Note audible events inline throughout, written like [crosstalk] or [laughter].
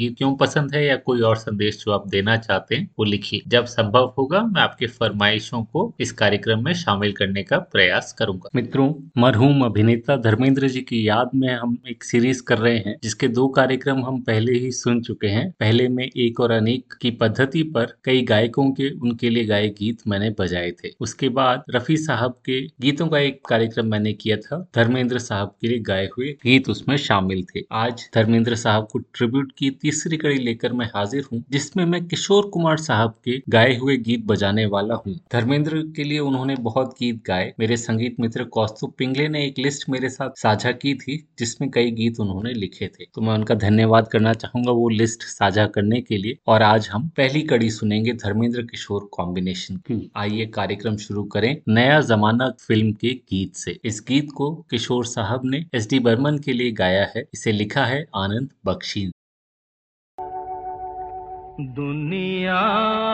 गीत क्यों पसंद है या कोई और संदेश जो आप देना चाहते हैं, वो लिखिए। जब संभव होगा, मैं आपके फरमाइशों को इस कार्यक्रम में शामिल करने का प्रयास करूँगा। मित्रों, मरहूम अभिनेता धर्मेंद्र जी की याद में हम एक सीरीज़ कर रहे हैं, जिसके दो कार्यक्रम हम पहले ही सुन चुके हैं। पहले में एक और अनेक की पद्धति पर कई गायकों के, उनके लिए गाये गीत मैंने बजाए थे। उसके बाद रफी साहब के गीतों का एक कार्यक्रम मैंने किया था, धर्मेंद्र साहब के लिए गाए हुए गीत उसमें शामिल थे। आज धर्मेंद्र साहब को ट्रिब्यूट की तीसरी कड़ी लेकर मैं हाजिर हूँ जिसमें मैं किशोर कुमार साहब के गाए हुए गीत बजाने वाला हूँ। धर्मेंद्र के लिए उन्होंने बहुत गीत गाए। मेरे संगीत मित्र कौस्तुभ पिंगले ने एक लिस्ट मेरे साथ साझा की थी जिसमें कई गीत उन्होंने लिखे थे। तो मैं उनका धन्यवाद करना चाहूँगा वो लिस्ट साझा करने के लिए। और आज हम पहली कड़ी सुनेंगे धर्मेंद्र किशोर कॉम्बिनेशन की। आइए कार्यक्रम शुरू करें नया जमाना फ़िल्म के गीत से। इस गीत को किशोर साहब ने एस डी बर्मन के लिए गाया है। इसे लिखा है आनंद बख्शी दुनिया,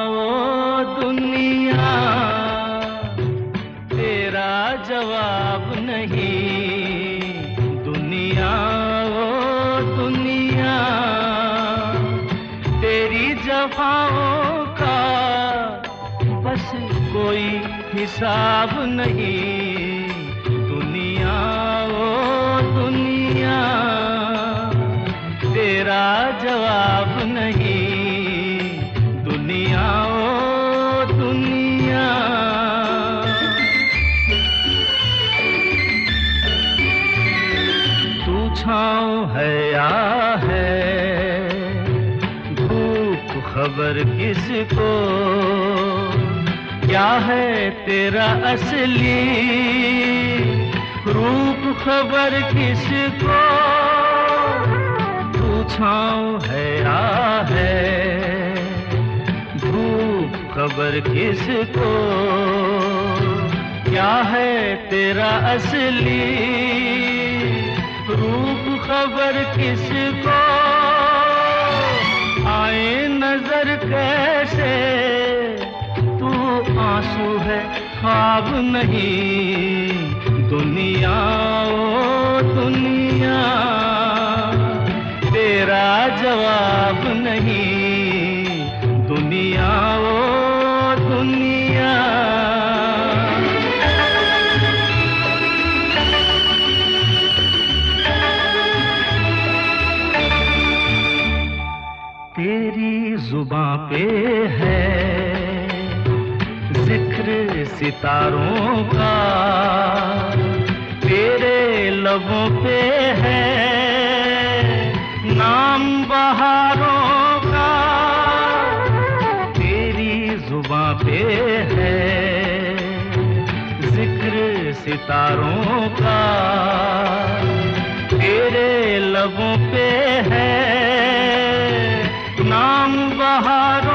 ओ दुनिया, तेरा जवाब नहीं। दुनिया, ओ दुनिया, तेरी जफाओं का बस कोई हिसाब नहीं। खबर किसको? क्या है तेरा असली रूप खबर किसको? पूछाओ है, आ है धूप खबर किसको? क्या है तेरा असली रूप खबर किसको? आए नज़र कैसे? तू आँसू है, ख्वाब नहीं। दुनिया, ओ दुनिया, तेरा जवाब नहीं। दुनिया, ओ पे है ज़िक्र सितारों का। तेरे लबों पे है नाम बहारों का। तेरी जुबा पे है ज़िक्र सितारों का। तेरे लबों पे है नाम बहारों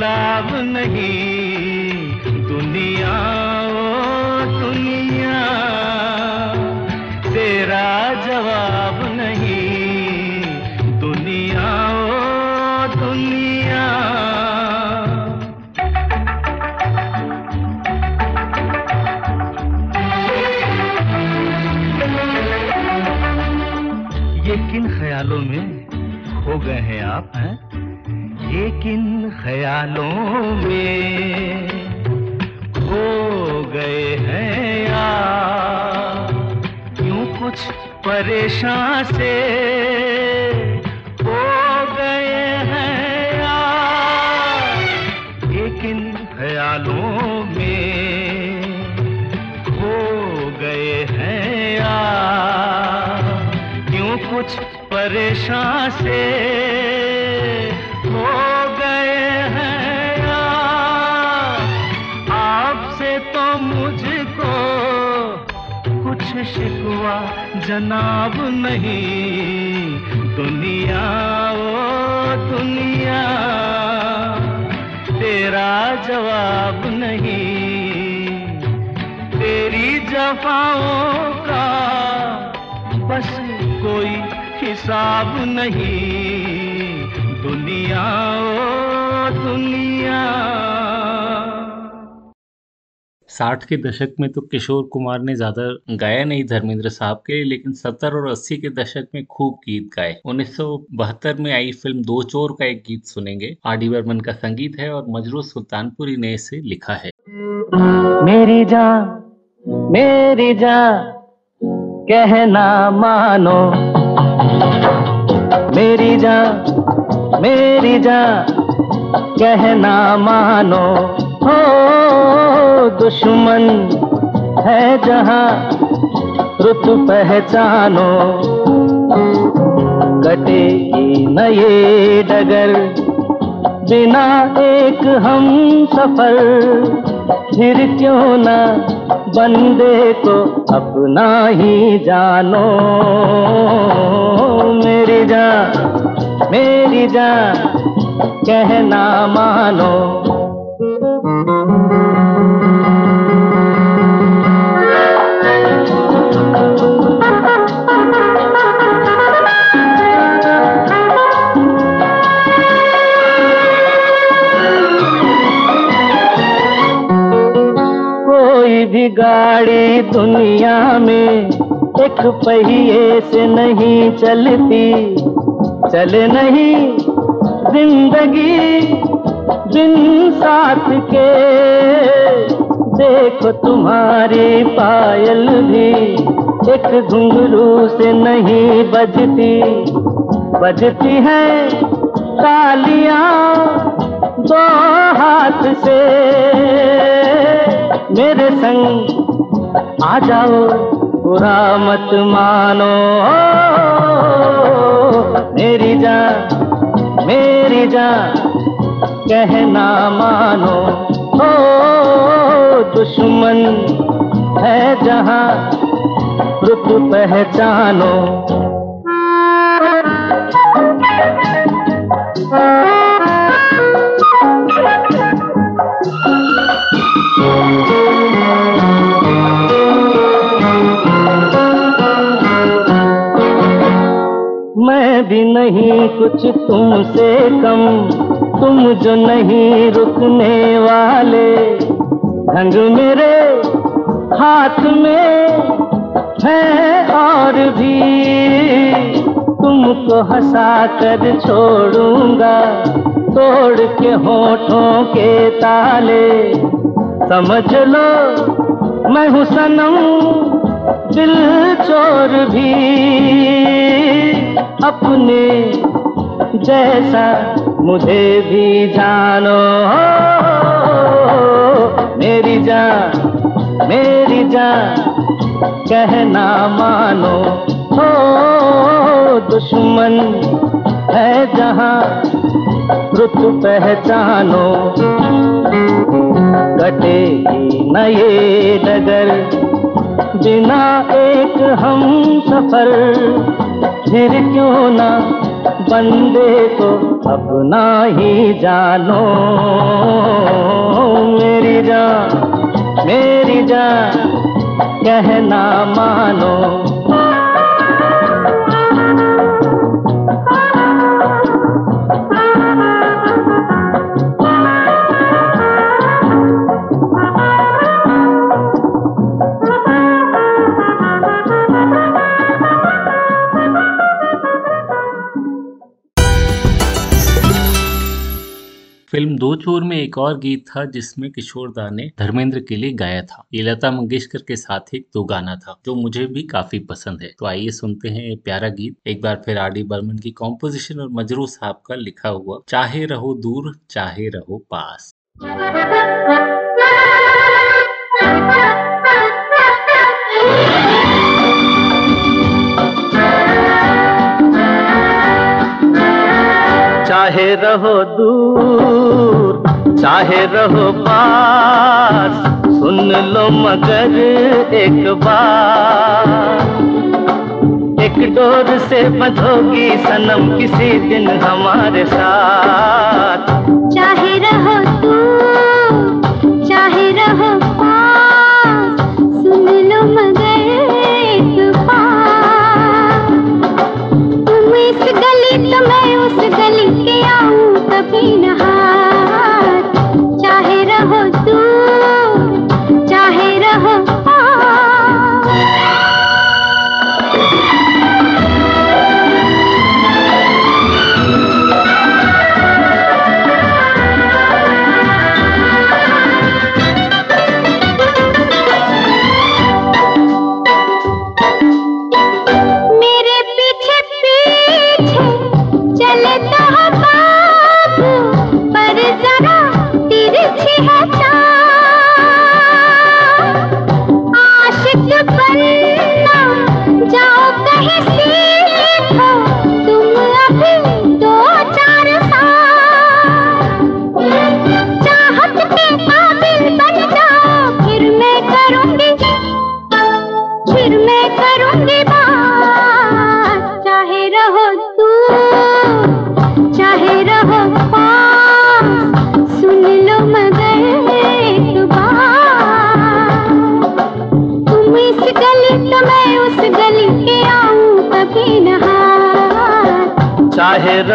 गुलाब नहीं। दुनिया, ओ दुनिया, तेरा जवाब नहीं। दुनिया, ओ दुनिया। ये किन ख्यालों में खो गए हैं आप, हैं? ये किन ख्यालों में हो गए हैं यार यूँ कुछ परेशान से हो गए हैं यार ये किन ख्यालों में हो गए हैं यार यूँ कुछ परेशान से जनाब नहीं, दुनिया, ओ दुनिया। तेरा जवाब नहीं, तेरी जफाओं का बस कोई हिसाब नहीं। दुनिया, ओ दुनिया। साठ के दशक में तो किशोर कुमार ने ज़्यादा गाया नहीं धर्मेंद्र साहब के लिए, लेकिन सत्तर और अस्सी के दशक में खूब गीत गाए। उन्नीस सौ बहत्तर में आई फ़िल्म दो चोर का एक गीत सुनेंगे। आर डी बर्मन का संगीत है और मजरू सुल्तानपुरी ने इसे लिखा है। मेरी जान मेरी जान कहना मानो। मेरी जान मेरी जान कहना मानो। हो दुश्मन है जहाँ रुत पहचानो। कटेगी न ये डगर, बिना एक हम सफ़र। फिर क्यों ना बंदे को अपना ही जानो। मेरी जान मेरी जान, कहना मानो। भी गाड़ी दुनिया में एक पहिए से नहीं चलती चले नहीं ज़िंदगी। बिन साथ के, देखो तुम्हारी पायल भी। एक घुंघरू से नहीं बजती बजती है तालियाँ दो हाथ से। मेरे संग आ जाओ, बुरा मत मानो। मेरी जान मेरी जान। कहना मानो हो दुश्मन है जहाँ रुत पहचानो। मैं भी नहीं कुछ तुमसे कम तुम जो नहीं रुकने वाले ढंग मेरे हाथ में है और भी। तुमको हंसा कर छोड़ूँगा, तोड़ के होठों के ताले। समझ लो, मैं हूँ सनम, दिल चोर भी। अपने जैसा मुझे भी जानो। मेरी जान मेरी जान, कहना मानो। हो, दुश्मन है जहाँ रुत पहचानो। कटेगी न ये डगर, बिना एक हम सफ़र, फिर क्यों ना बंदे को अपना ही जानो। मेरी जान मेरी जान कहना मानो। चोर में एक और गीत था जिसमें किशोर दा ने धर्मेंद्र के लिए गाया था। ये लता मंगेशकर के साथ एक दो गाना था, जो मुझे भी काफ़ी पसंद है। तो आइए सुनते हैं ये प्यारा गीत। एक बार फिर आर डी बर्मन की कॉम्पोजिशन और मजरू साहब का लिखा हुआ, चाहे रहो दूर, चाहे रहो पास। चाहे रहो दूर चाहे रहो पास, सुन लो मगर एक बार। एक डोर से बंधोगी सनम किसी दिन हमारे साथ। चाहे रहो तू, चाहे रहो सुन लो मगर एक बार। तुम इस गली तो मैं उस गली के आऊँ कभी न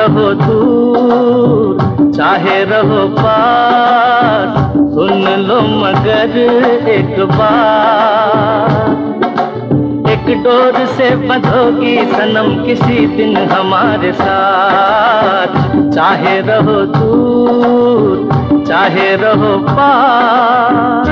रहो दूर, चाहे रहो पास, सुन लो मगर एक बार एक डोर से बंधोगी सनम किसी दिन हमारे साथ। चाहे रहो दूर, चाहे रहो पास।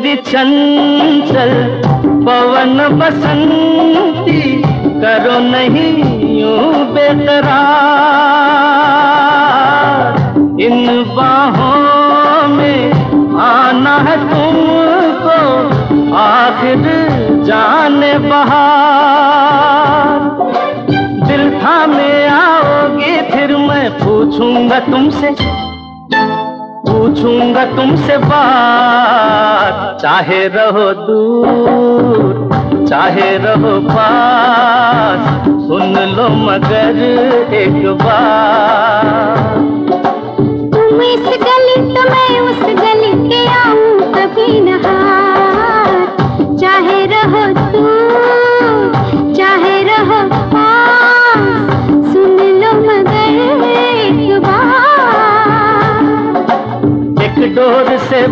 मेरी चंचल, पवन बसंती, करो नहीं यूँ बेकरार। इन बाहों में आना है तुमको, आखिर जाने बहार। दिल थामे आओगी, फिर मैं पूछूँगा तुमसे पूछूँगा तुमसे बात। चाहे रहो दूर, चाहे रहो पास, सुन लो मगर एक बार तुम इस गली तो मैं उस गली के आऊँ, कभी न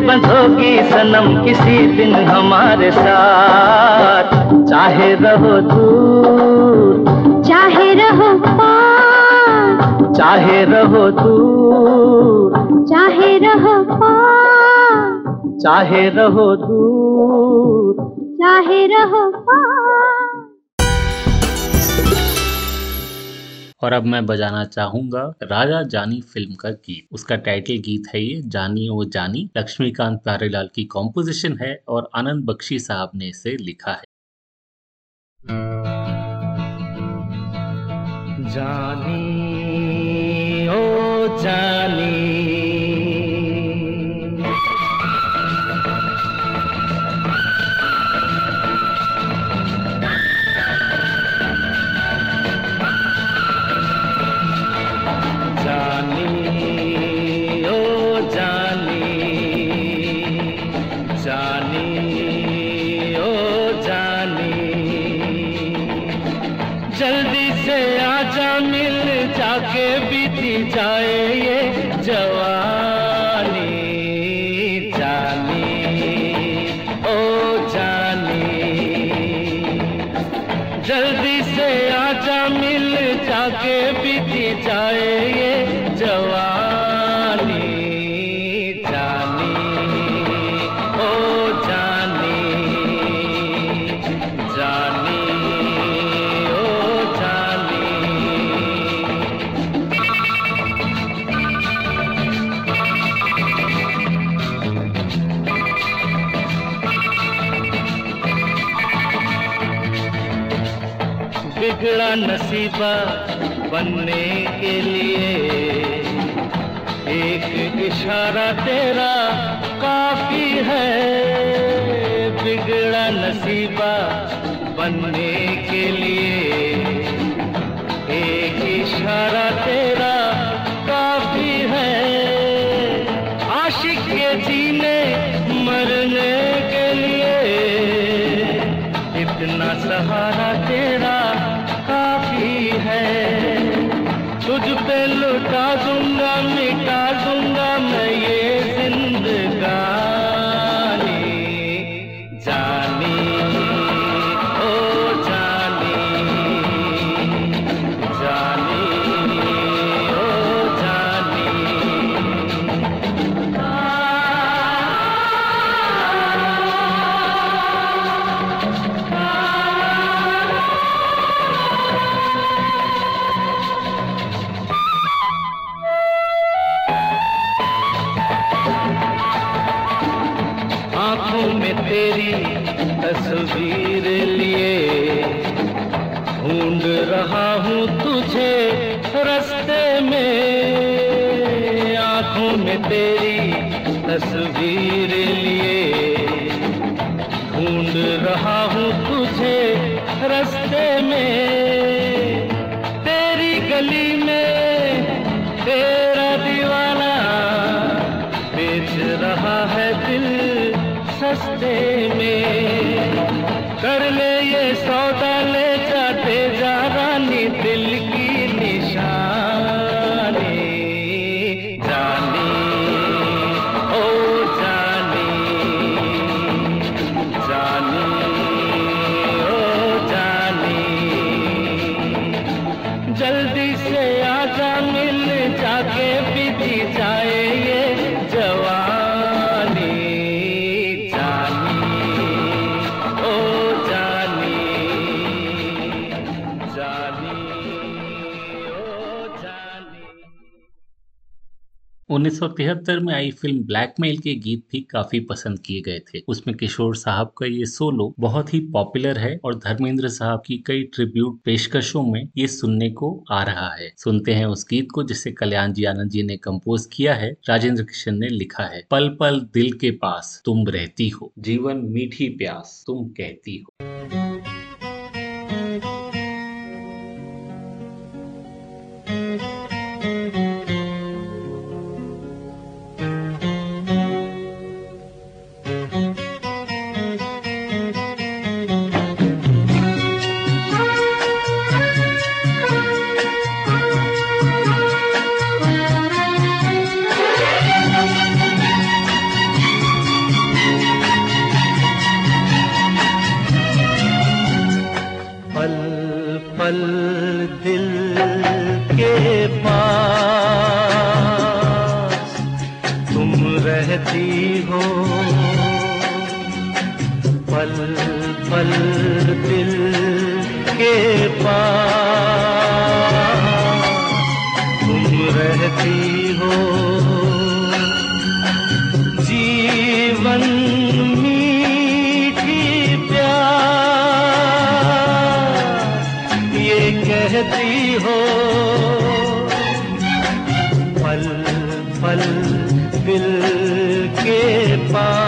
बंधोगी सनम किसी दिन हमारे साथ। चाहे रहो दूर। चाहे रहो पास चाहे रहो दूर। चाहे रहो पास चाहे रहो दूर। चाहे रहो पास और अब मैं बजाना चाहूँगा राजा जानी फ़िल्म का गीत। उसका टाइटल गीत है ये, जानी ओ जानी। लक्ष्मीकांत प्यारेलाल की कॉम्पोजिशन है और आनंद बख्शी साहब ने इसे लिखा है। जानी ओ जानी। जाए ये जवानी, जानी, ओ जानी। जल्दी से आजा मिल जाके बीती जाए ये जवानी। बिगड़ा नसीबा बनने के लिए। एक इशारा तेरा काफ़ी है। बिगड़ा नसीबा बनने के लिए। एक इशारा तेरा 1973 में आई फ़िल्म ब्लैकमेल के गीत भी काफ़ी पसंद किए गए थे। उसमें किशोर साहब का ये सोलो बहुत ही पॉपुलर है और धर्मेंद्र साहब की कई ट्रिब्यूट पेशकशों में ये सुनने को आ रहा है। सुनते हैं उस गीत को जिसे कल्याण जी आनंद जी ने कंपोज किया है, राजेंद्र किशन ने लिखा है। पल पल दिल के पास तुम रहती हो, जीवन मीठी प्यास तुम कहती हो। के पास।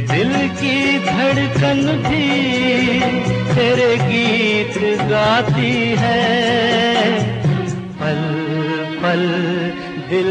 दिल की धड़कन भी तेरे गीत गाती है। पल पल दिल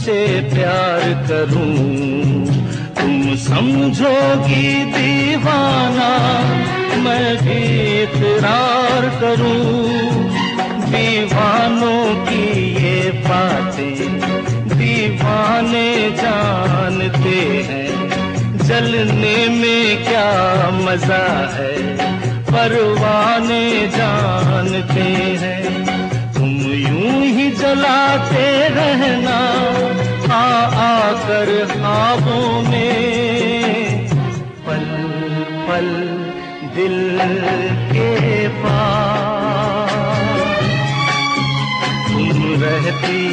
तुमसे प्यार करूँ। तुम समझोगी दीवाना, मैं भी इकरार करूँ। दीवानों की ये बातें दीवाने जानते हैं। जलने में क्या मज़ा है, परवाने जानते हैं। यूँ ही जलाते रहना, आ आकर ख्वाबों में। पल पल दिल के पास तुम रहती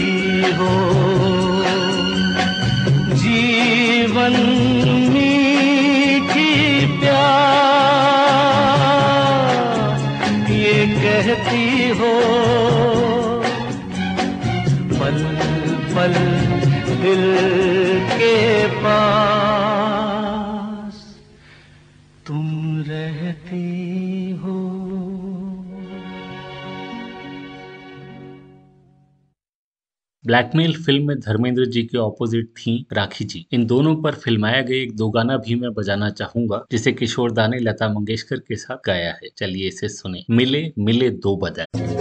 हो। जीवन मीठी प्यार ये कहती हो। पल पल दिल के पास। तुम रहती हो। ब्लैकमेल फ़िल्म में धर्मेंद्र जी के ऑपोजिट थी राखी जी। इन दोनों पर फिल्माया गया एक दो गाना भी मैं बजाना चाहूँगा, जिसे किशोर दा ने लता मंगेशकर के साथ गाया है। चलिए इसे सुने। मिले मिले दो बदन।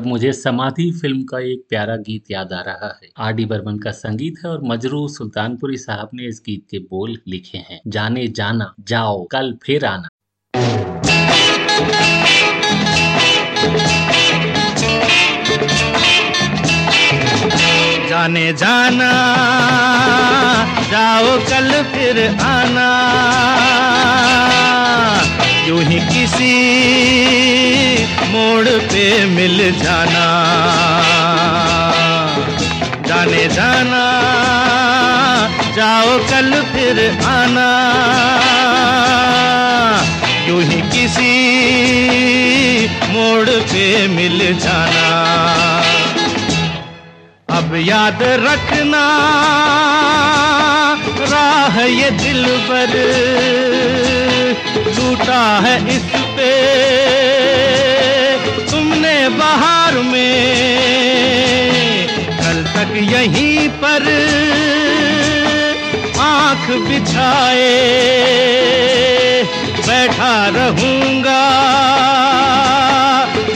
अब मुझे समाधि फ़िल्म का एक प्यारा गीत याद आ रहा है। आर डी बर्मन का संगीत है और मजरू सुल्तानपुरी साहब ने इस गीत के बोल लिखे हैं। जाने जाना, जाओ, कल फिर आना। जाने जाना, जाओ, कल फिर आना। यूँ ही किसी मोड़ पे मिल जाना। जाने जाना, जाओ कल फिर आना। यूँ ही किसी मोड़ पे मिल जाना। अब याद रखना, राह ये दिल पर टूटा है इस पे। बाहर में, कल तक यहीं पर आँख बिछाए, बैठा रहूँगा।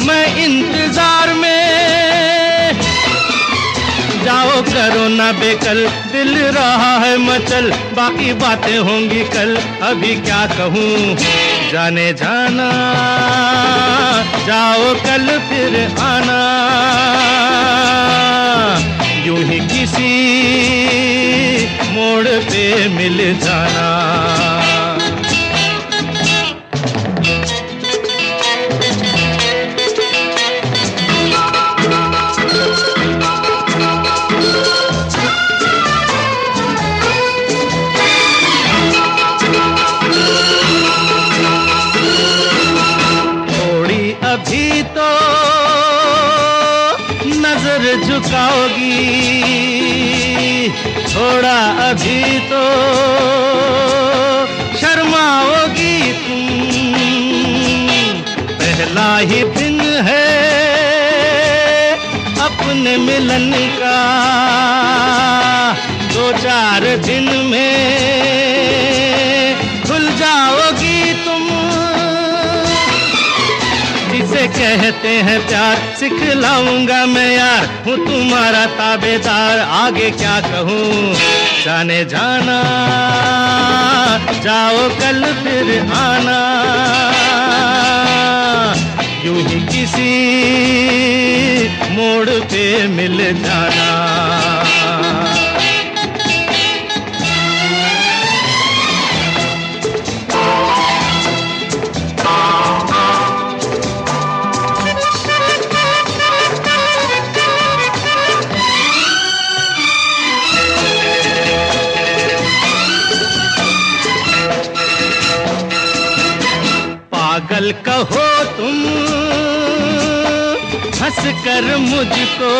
मैं इंतज़ार में, जाओ करो ना बेकल, दिल रहा है मचल, बाकी बातें होंगी कल, अभी क्या कहूँ? जाने जाना जाओ कल फिर आना। यूँ ही किसी मोड़ पे मिल जाना। थोड़ा अभी तो शर्माओगी तुम। पहला ही दिन है अपने मिलन का कहते हैं प्यार सिख लाऊँगा मैं यार, हूँ तुम्हारा ताबेदार, आगे क्या कहूँ? जाने जाना, जाओ कल फिर आना। यूँ ही किसी मोड़ पे मिल जाना। मुझको।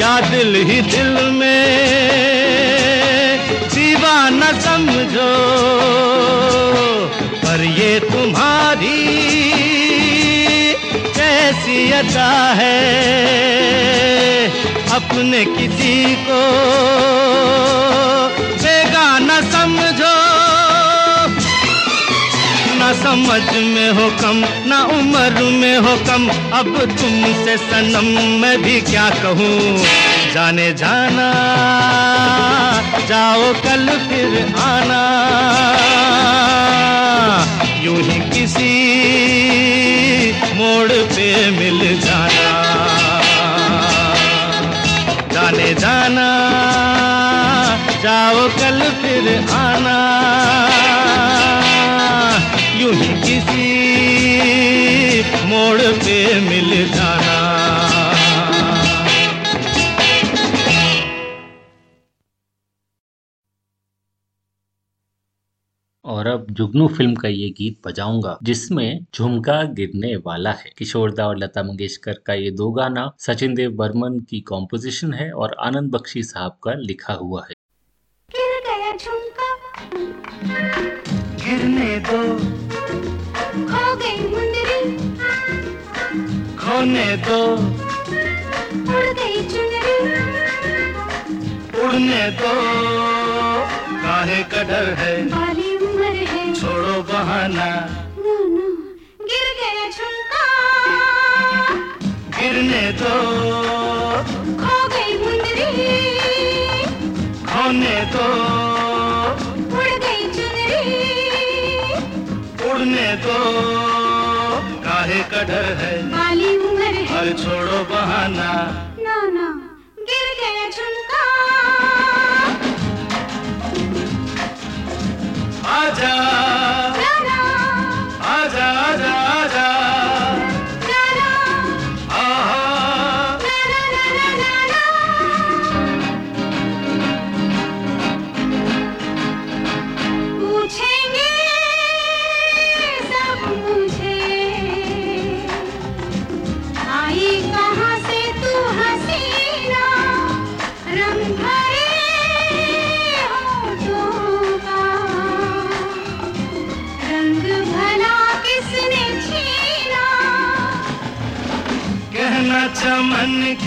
या दिल ही दिल में। दीवाना समझो। पर ये तुम्हारी कैसी अदा है। अपने किसी को। समझ में हो कम, ना उम्र में हो कम। अब तुमसे सनम मैं भी क्या कहूँ? जाने जाना, जाओ कल फिर आना। यूँ ही किसी मोड़ पे मिल जाना। जाने जाना, जाओ कल फिर आना। मोड़ पे मिल जाना। और अब जुगनू फ़िल्म का ये गीत बजाऊँगा जिसमें झुमका गिरने वाला है। किशोरदा और लता मंगेशकर का ये दो गाना सचिन देव बर्मन की कॉम्पोजिशन है और आनंद बख्शी साहब का लिखा हुआ है। गिर गया झुमका गिरने दो। खोने दो। उड़ गई चुनरी उड़ने दो। काहे का डर है? बाली उम्र है। छोड़ो बहाना। नो नो गिर गया झुमका। गिरने दो। खो गई मुंदरी। खोने दो। उड़ गई चुनरी। उड़ने दो। काहे का डर है? छोड़ो बहाना।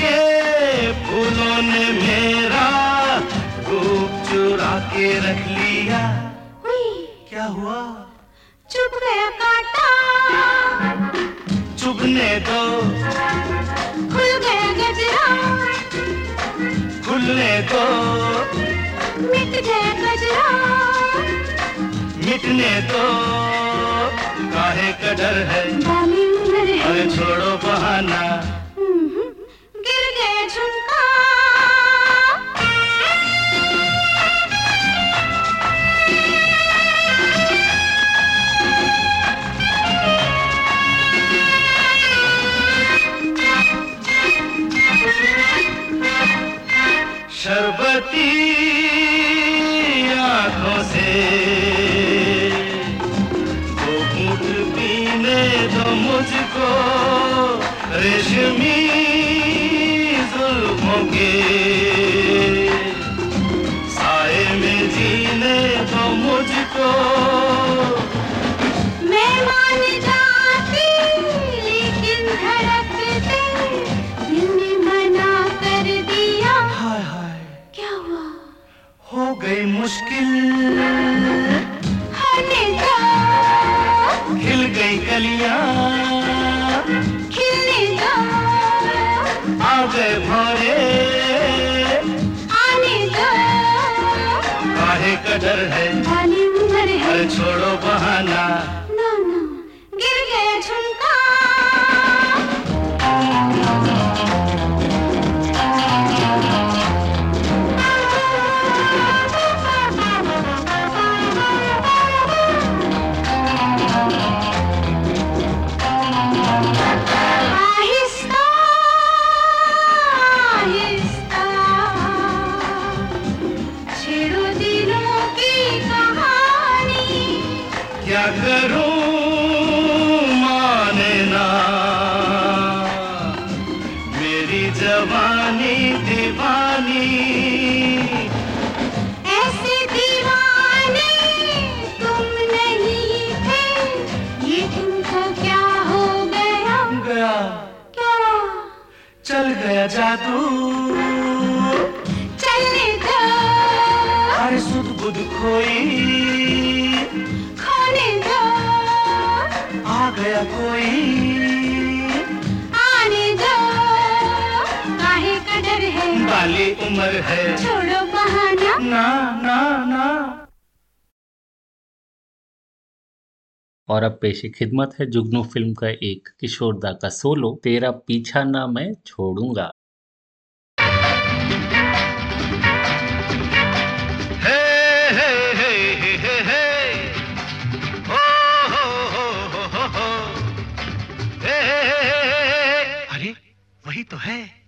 के फूलों ने मेरा रूप चुरा के रख लिया। क्या हुआ? चुप गया कांटा चुभने दो। खुल गया गजरा। खुलने दो। मिट गया गजरा। मिटने दो। काहे का डर है? है। अरे छोड़ो बहाना। है छोड़ो बहाना। ना ना ना। और अब पेशे खिदमत है जुगनू फ़िल्म का एक किशोरदा का सोलो तेरा पीछा ना मैं छोड़ूँगा। वही तो है।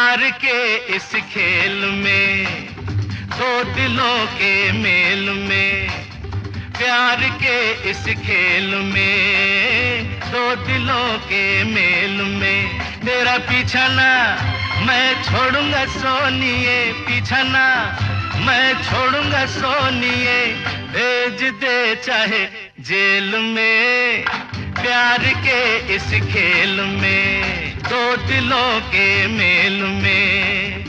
प्यार के इस खेल में, दो दिलों के मेल में, प्यार के इस खेल में, दो दिलों के मेल में। तेरा पीछा ना मैं छोड़ूँगा सोनिए पीछा ना मैं छोड़ूँगा सोनिए, भेज दे चाहे जेल में, प्यार के इस खेल में, दो दिलों के मेल में।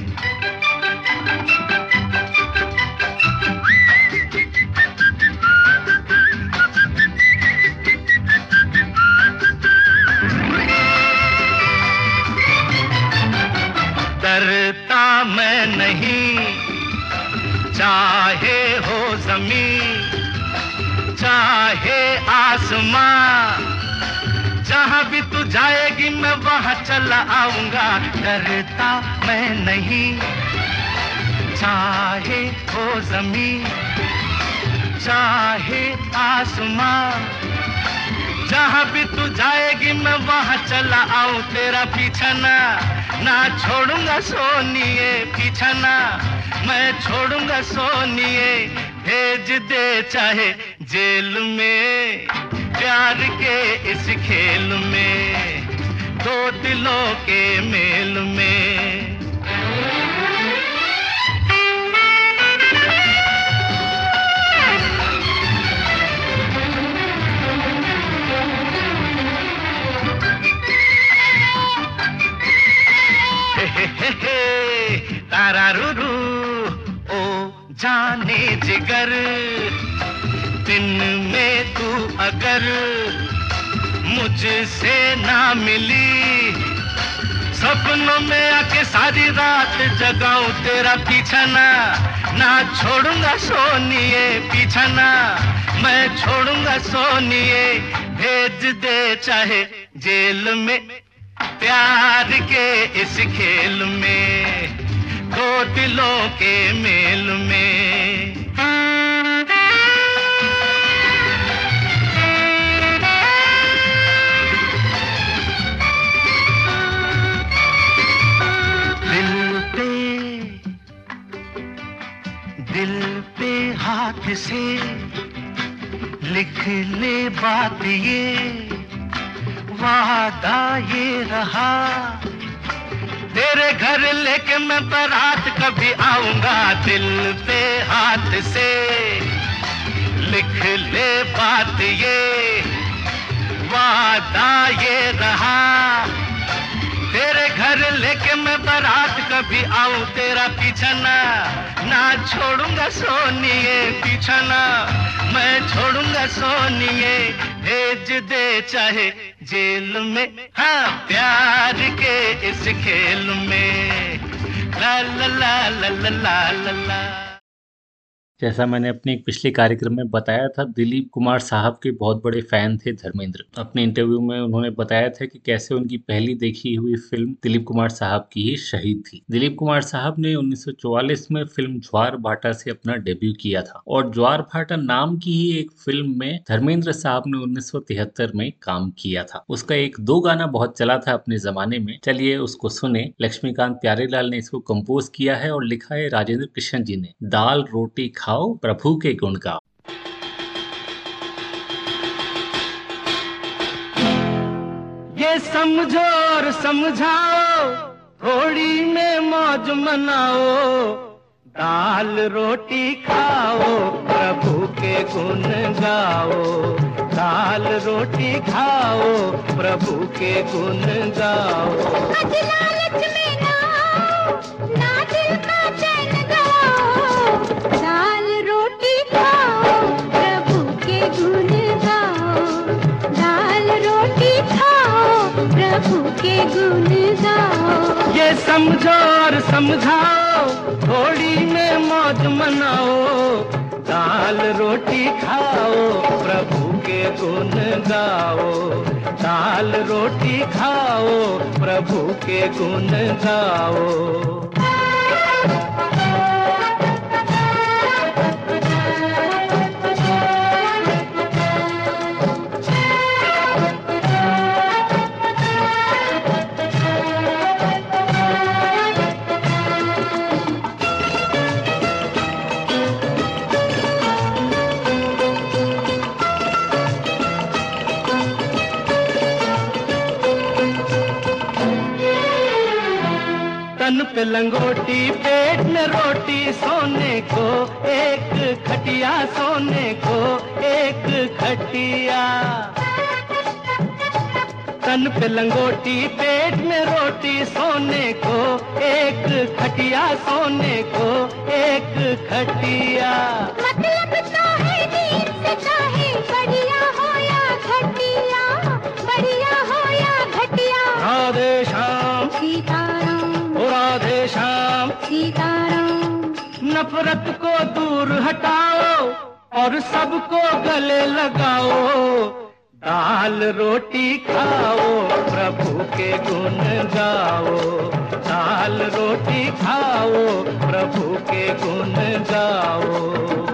डरता मैं नहीं, चाहे हो ज़मीन चाहे आसमां। जहाँ भी तू जाएगी, मैं वहाँ चला आऊँगा। डरता मैं नहीं। चाहे हो ज़मीन, चाहे आसमां। जहाँ भी तू जाएगी, मैं वहाँ चला आऊँ। तेरा पीछा ना ना छोड़ूँगा, सोनिए पीछा ना मैं छोड़ूँगा, सोनिए भेज दे चाहे जेल में, प्यार के इस खेल में, दो दिलों के मेल में। [laughs] तारा रूरू ओ जाने जिगर, दिन में तू अगर मुझसे ना मिली। सपनों में आके सारी रात जगाऊं तेरा पीछा ना ना छोड़ूँगा सोनिए पीछा ना मैं छोड़ूँगा सोनिए, भेज दे चाहे जेल में, प्यार के इस खेल में। दो दिलों के मेल में। दिल पे दिल पे हाथ से लिख ले बात ये, वादा ये रहा। तेरे घर लेके मैं बारात कभी आऊँगा दिल पे हाथ से। लिख ले बात ये, वादा ये रहा। तेरे घर लेके मैं बारात कभी आऊँ तेरा पीछा ना ना छोड़ूँगा सोनिए पीछा ना मैं छोड़ूँगा सोनिए, भेज दे चाहे जेल में हाँ प्यार के इस खेल में। ला ला ला ला ला ला ला जैसा मैंने अपने एक पिछले कार्यक्रम में बताया था, दिलीप कुमार साहब के बहुत बड़े फ़ैन थे धर्मेंद्र। अपने इंटरव्यू में उन्होंने बताया था कि कैसे उनकी पहली देखी हुई फ़िल्म दिलीप कुमार साहब की ही शहीद थी। दिलीप कुमार साहब ने 1944 में फ़िल्म ज्वार भाटा से अपना डेब्यू किया था और ज्वार भाटा नाम की ही एक फ़िल्म में धर्मेंद्र साहब ने उन्नीस सौ तिहत्तर में काम किया था। उसका एक दो गाना बहुत चला था अपने जमाने में। चलिए उसको सुने। लक्ष्मीकांत प्यारेलाल ने इसको कम्पोज किया है और लिखा है राजेंद्र कृष्ण जी ने। दाल रोटी खाओ प्रभु के गुण गाओ। ये समझो और समझाओ होली में मौज मनाओ दाल रोटी खाओ प्रभु के गुण गाओ। दाल रोटी खाओ प्रभु के गुण गाओ। आज लालच में ना ना दिल का प्रभु के गुण गाओ। ये समझो और समझाओ, होली में मौज मनाओ। दाल रोटी खाओ, प्रभु के गुण गाओ। दाल रोटी खाओ, प्रभु के गुण गाओ। तन पे लंगोटी पेट में रोटी सोने को एक खटिया सोने को एक खटिया। तन पे लंगोटी पेट में रोटी सोने को एक खटिया सोने को एक खटिया। मतलब तो है दीन से चाहे बढ़िया हो या घटिया बढ़िया हो या घटिया। नफरत को दूर हटाओ और सबको गले लगाओ। दाल रोटी खाओ, प्रभु के गुण गाओ। दाल रोटी खाओ, प्रभु के गुण गाओ।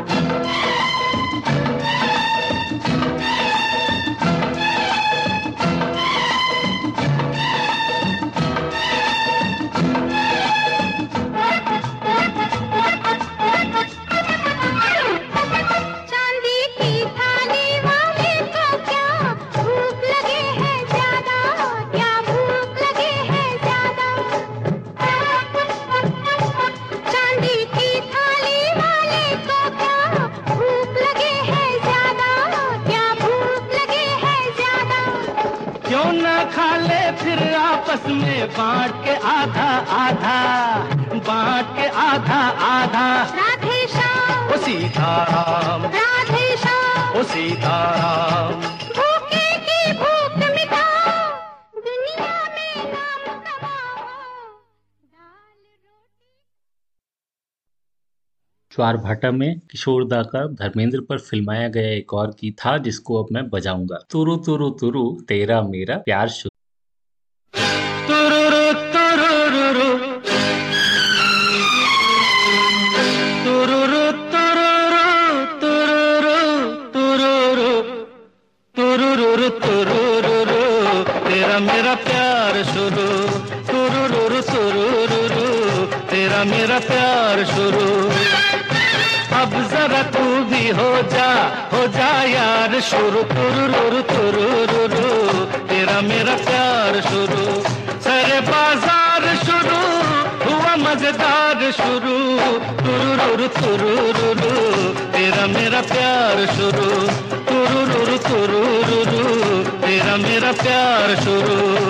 बांट के आधा आधा बांट के आधा आधा। राधे श्याम। ओ सीताराम। राधे श्याम। ओ सीताराम। भूखे की भूख मिटाओ। दुनिया में नाम कमाओ। दाल रोटी। ज्वार भाटा में किशोरदा का धर्मेंद्र पर फिल्माया गया एक और गीत था जिसको अब मैं बजाऊँगा। तुरु तुरु तुरु तेरा मेरा प्यार तुरुरुरु तेरा मेरा प्यार शुरू। तुरुरुरु तुरुरुरु तेरा मेरा प्यार शुरू।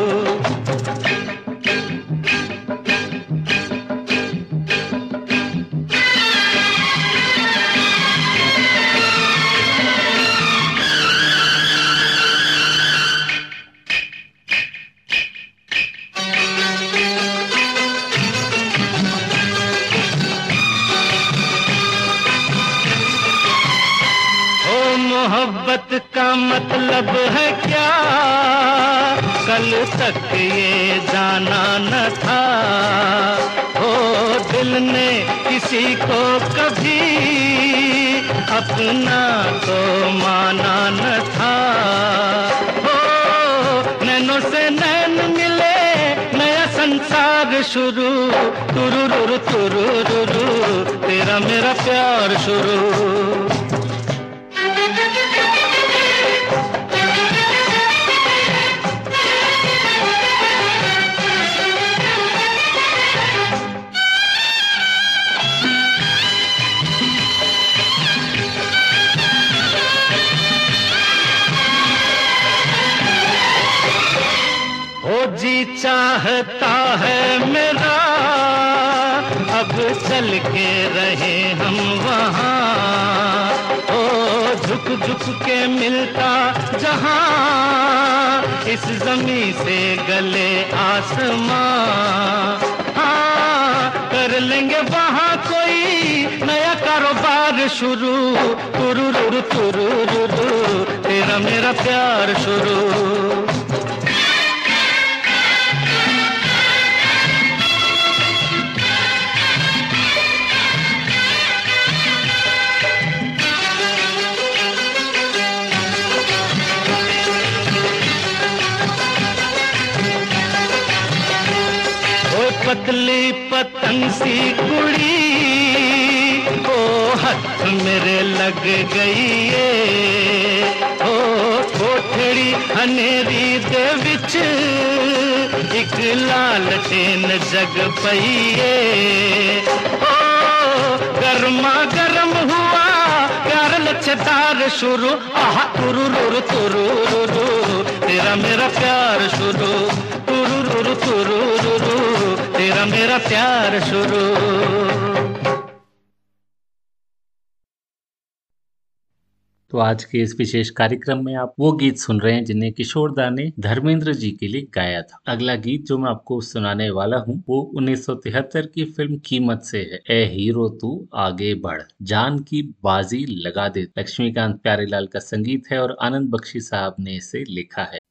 जी चाहता है मेरा। अब चल के रहे हम वहाँ। ओ, झुक झुक के मिलता जहाँ। इस जमी से गले आसमां। हाँ कर लेंगे वहाँ कोई नया कारोबार शुरू। तुरु तुरु, तेरा मेरा प्यार शुरू। पतली पतंग सी कुड़ी, ओ हथ मेरे लग गई है ओ कोठड़ी हनेरी दे विच एक लालटेन जग पईए ओ गर्मा गर्म हुआ, प्यार लच्छदार शुरू, आह तुरु रुरु तुरु रुरु, तेरा मेरा प्यार शुरू, तुरु रुरु तुरु रुरु। तेरा मेरा प्यार शुरू। तो आज के इस विशेष कार्यक्रम में आप वो गीत सुन रहे हैं जिन्हें किशोरदा ने धर्मेंद्र जी के लिए गाया था। अगला गीत जो मैं आपको सुनाने वाला हूँ, वो 1973 की फ़िल्म कीमत से है। ए हीरो तू आगे बढ़, जान की बाजी लगा दे। लक्ष्मीकांत प्यारेलाल का संगीत है और आनंद बख्शी साहब ने इसे लिखा है।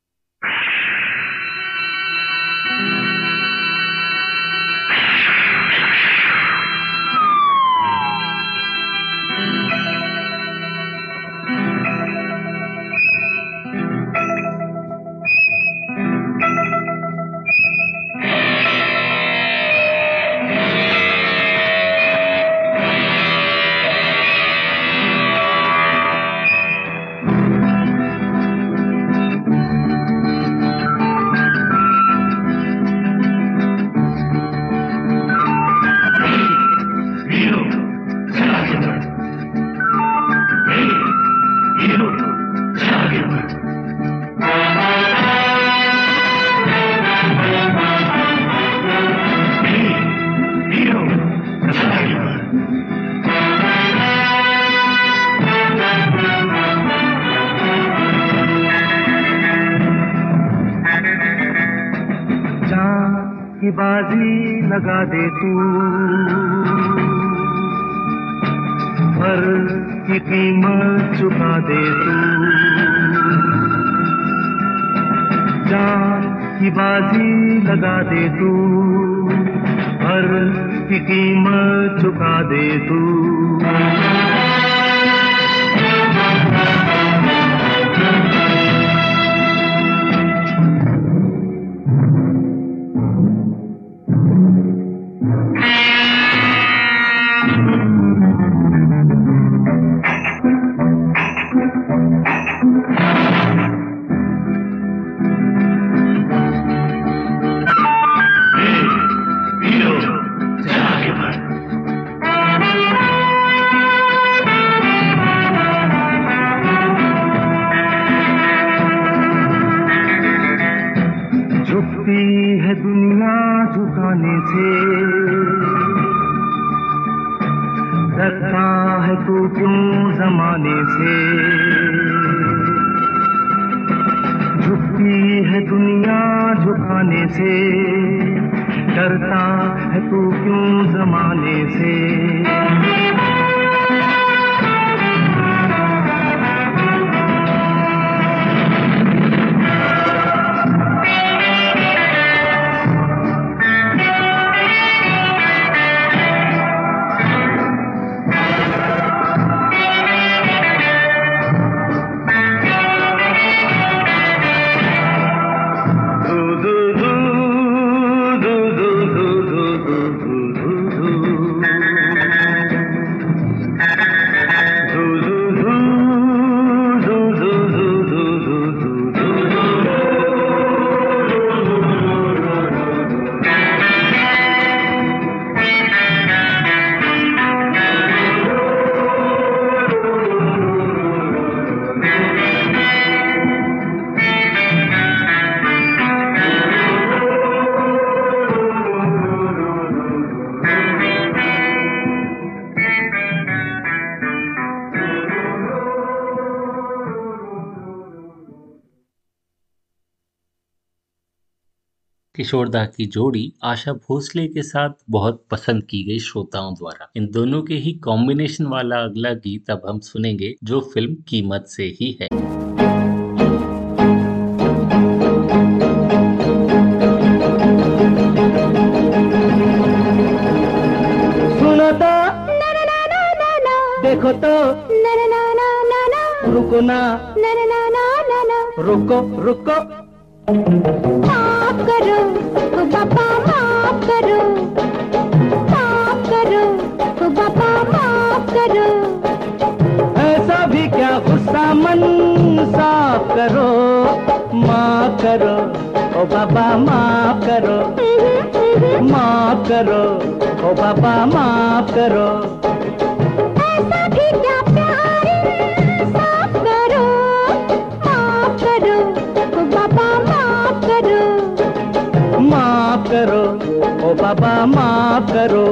से। डरता है तू क्यों जमाने से? किशोरदा की जोड़ी आशा भोसले के साथ बहुत पसंद की गई श्रोताओं द्वारा इन दोनों के ही कॉम्बिनेशन वाला अगला गीत अब हम सुनेंगे जो फ़िल्म कीमत से ही है सुनो तो देखो तो रुको ना रुको रुको माफ़ करो बाबा माफ़ करो। माफ़ करो बाबा माफ़ करो। ऐसा भी क्या गुस्सा मन साफ़ करो? माफ़ करो ओ बाबा माफ़ करो। माफ़ करो ओ बाबा माफ़ करो। ऐसा भी क्या ओ बाबा माफ़ करो।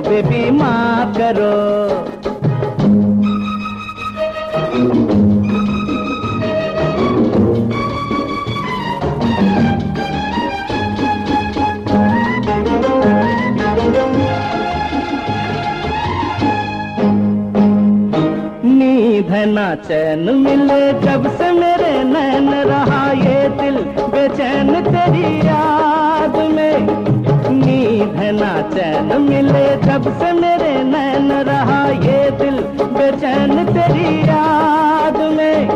बेबी माफ़ करो। नींद ना चैन मिले जब से मेरे नैन रहा ये दिल, बेचैन तेरी याद। ना चैन मिले जब से मेरे नैन रहा ये दिल। बेचैन तेरी याद में,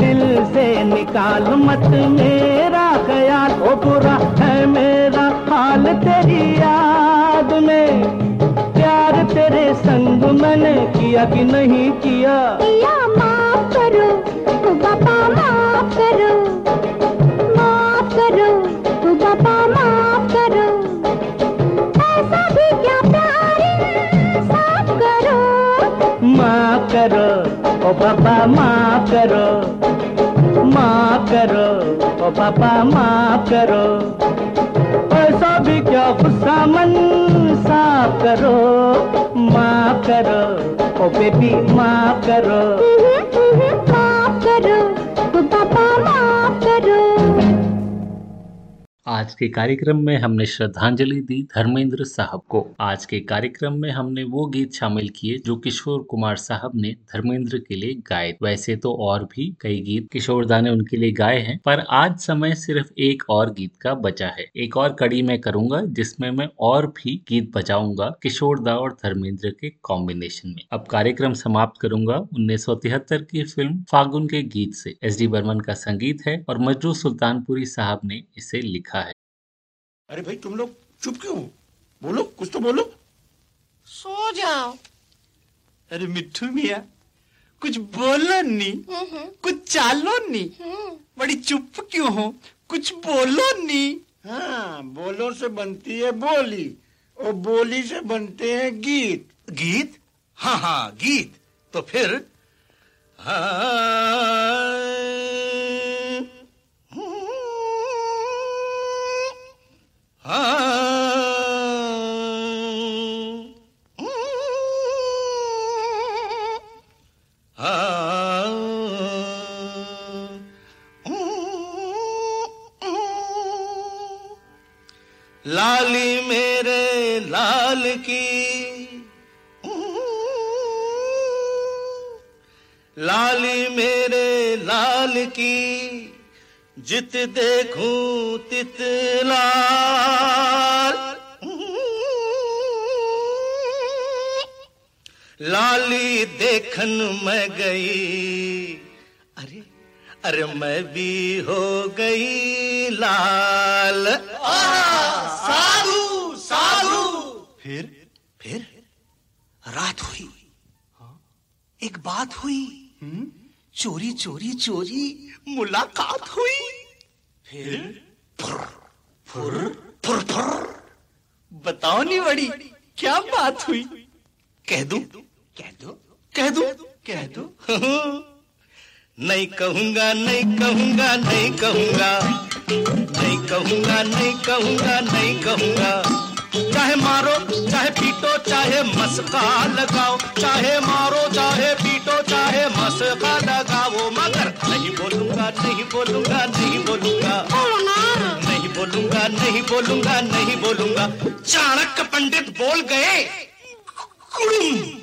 दिल से निकाल मत मेरा ख्याल। ओ बुरा है मेरा हाल तेरी याद में, प्यार तेरे संग मैंने किया कि नहीं किया? किया माफ़ करो, बाबा माफ़ करो। करो, ओ पापा माफ़ करो। माफ़ करो, ओ पापा माफ़ करो। ऐसा भी क्या गुस्सा मन साफ़ करो। माफ़ करो, ओ बेबी माफ़ करो। आज के कार्यक्रम में हमने श्रद्धांजलि दी धर्मेंद्र साहब को। आज के कार्यक्रम में हमने वो गीत शामिल किए जो किशोर कुमार साहब ने धर्मेंद्र के लिए गाए। वैसे तो और भी कई गीत किशोर दा ने उनके लिए गाए हैं, पर आज समय सिर्फ़ एक और गीत का बचा है। एक और कड़ी मैं करूँगा, जिसमें मैं और भी गीत बजाऊँगा किशोर दा और धर्मेंद्र के कॉम्बिनेशन में। अब कार्यक्रम समाप्त करूँगा उन्नीस सौ तिहत्तर की फ़िल्म फागुन के गीत से। एस डी बर्मन का संगीत है और मजरू सुल्तानपुरी साहब ने इसे लिखा अरे भाई तुम लोग चुप क्यों हो? बोलो कुछ तो बोलो। सो जाओ। अरे मिट्टू मिया कुछ बोलो नी। कुछ चालो नी। बड़ी चुप क्यों हो? कुछ बोलो नी। हाँ बोलो से बनती है बोली और बोली से बनते हैं गीत। गीत? हाँ हाँ गीत। तो फिर लाली जित देखूँ तित लाल लाली देखन मैं गई। अरे अरे मैं भी हो गई लाल। साधु साधु। फिर फिर? रात हुई। एक बात हुई। चोरी चोरी चोरी। मुलाकात हुई फिर फुर फुर फुर फुर बताओ नहीं बड़ी क्या बात हुई कह दूँ कह दो कह दो कह दो नहीं कहूँगा नहीं कहूँगा नहीं कहूँगा। नहीं कहूँगा नहीं कहूँगा नहीं कहूँगा। चाहे मारो चाहे पीटो चाहे मस्का लगाओ। चाहे मारो चाहे पीटो चाहे मस्का लगाओ। मगर नहीं बोलूँगा नहीं बोलूँगा नहीं बोलूँगा। नहीं बोलूँगा नहीं बोलूँगा नहीं बोलूँगा। चाणक्य पंडित बोल गए। कुड़ुम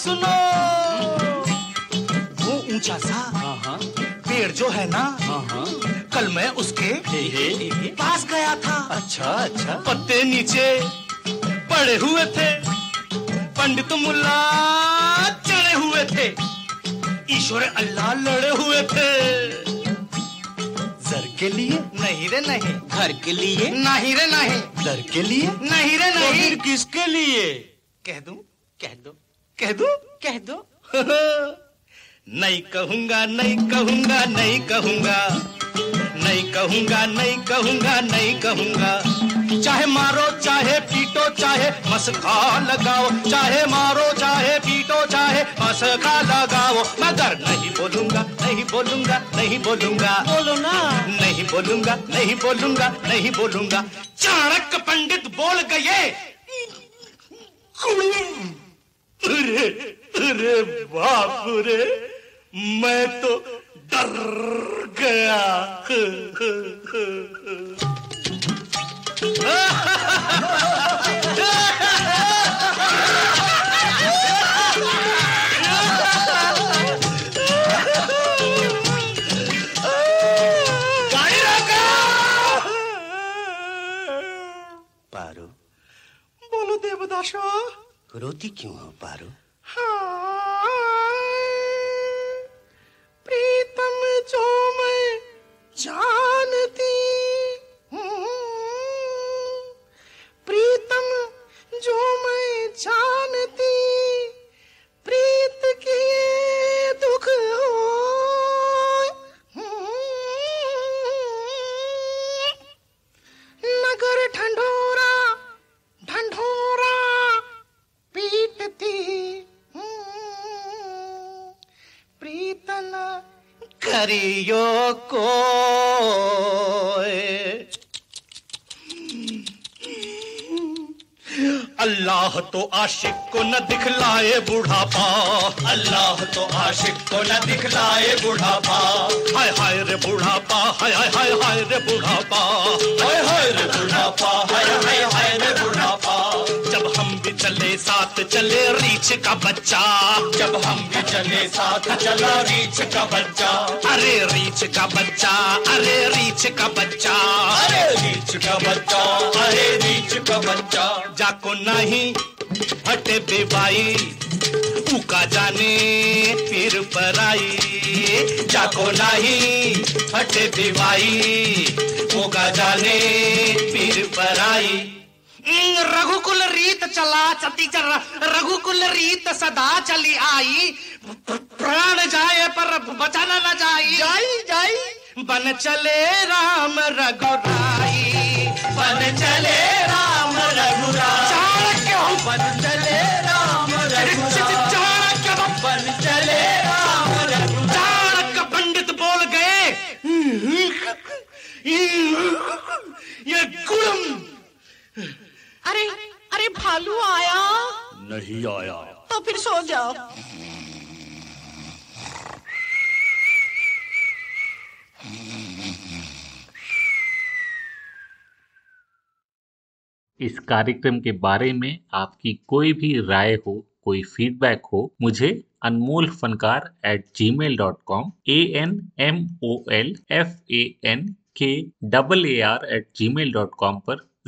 सुनो। वो ऊँचा सा पेड़ जो है ना कल मैं उसके पास गया था। अच्छा अच्छा। पत्ते नीचे पड़े हुए थे। पंडित मुल्ला चढ़े हुए थे। ईश्वर अल्लाह लड़े हुए थे। जर के लिए? नहीं रे नहीं। घर के लिए? नहीं रे नहीं। दर के लिए? नहीं रे नहीं। किसके लिए? कह दूँ कह दो। कह दो। कह दो। [laughs] नहीं कहूँगा नहीं कहूँगा नहीं कहूँगा। नहीं कहूँगा नहीं कहूँगा नहीं कहूँगा। चाहे मारो चाहे पीटो चाहे मस्का लगाओ। चाहे मारो चाहे पीटो चाहे मस्का लगाओ। मगर नहीं बोलूँगा नहीं बोलूँगा नहीं बोलूँगा। बोलो ना। नहीं बोलूँगा नहीं बोलूँगा नहीं बोलूँगा। चाणक्य पंडित बोल गए। अरे अरे बाप रे मैं तो डर गया गाड़ी रोको! पारो बोलो देवदासा रोती क्यों हो पारो? प्रीतम जो मैं जानती प्रीतम जो मैं जानती प्रीत किए करियो को अल्लाह तो आशिक को न दिखलाए बुढ़ापा। अल्लाह तो आशिक को न दिखलाए बुढ़ापा। हाय हाय रे बुढ़ापा हाय हाय हाय हाय रे बुढ़ापा। हाय हाय रे बुढ़ापा हाय हाय हाय रे बुढ़ापा। चले साथ चले रीछ का बच्चा। जब हम भी चले साथ चला रीछ का बच्चा। अरे रीछ का बच्चा अरे रीछ का बच्चा। अरे रीछ का बच्चा अरे रीछ का बच्चा। जाको नहीं हटे बेबाई उका जाने फिर पर आई जाको नहीं हटे बेबाई उका जाने फिर पर आई रघुकुल रीत चला चती चल रघुकुल रीत सदा चली आई प्राण जाए पर बचाना न जाई जाई जाई बन चले राम रघुराई बन चले राम रघुराई चाणक्य हो बन चले राम चाणक्य हो बन चले राम रघुराई चाणक्य पंडित बोल गए ये गुड़म अरे अरे भालू आया। नहीं आया। तो फिर सो जाओ। इस कार्यक्रम के बारे में आपकी कोई भी राय हो कोई फीडबैक हो मुझे Anmol Fankaar at Gmail dot com A N M O L F A N K double A R at Gmail dot com पर